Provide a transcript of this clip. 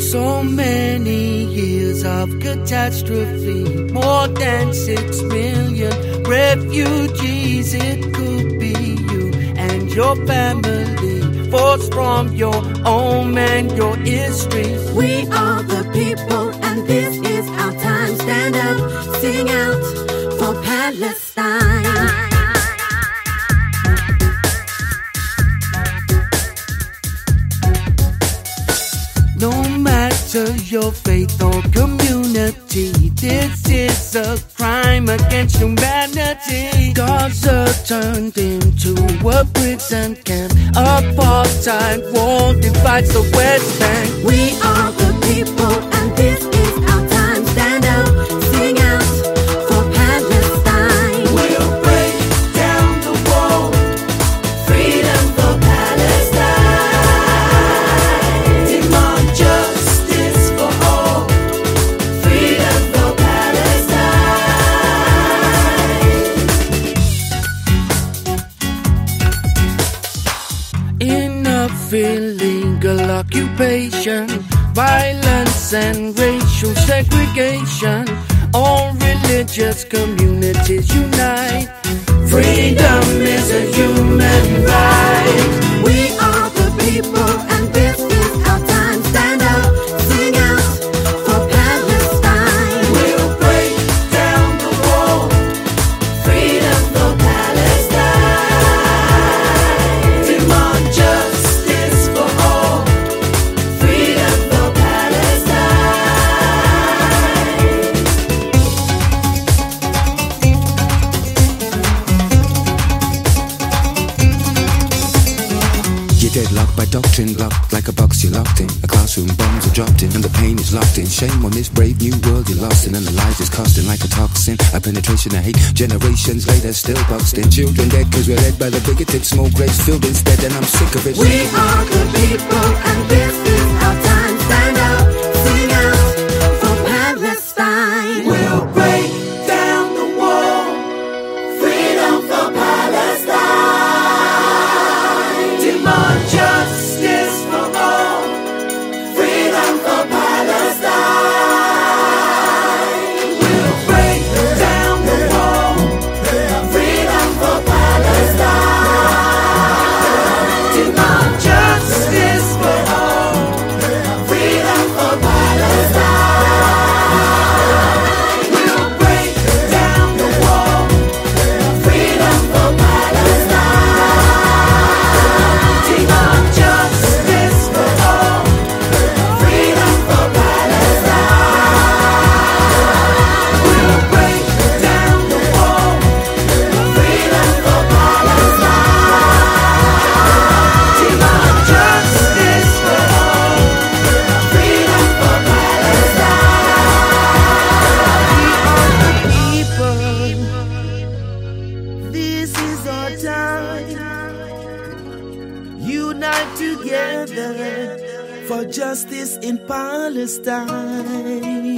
So many years of catastrophe, more than six million refugees. It could be you and your family, forced from your home and your history. We are the people, and this matter your faith or community, this is a crime against humanity. Gaza turned into a prison camp. Apartheid war divides the West Bank. We are illegal occupation, violence and racial segregation. All religious communities unite. Freedom You're deadlocked by doctrine, locked like a box you're locked in. A classroom, bombs are dropped in, and the pain is locked in. Shame on this brave new world you're lost in, and the lies is costing like a toxin. A penetration of hate, generations later still boxed in. Children dead cause we're led by the bigoted small rays filled instead, and I'm sick of it. We are the people, and this is our time. Unite together for justice in Palestine.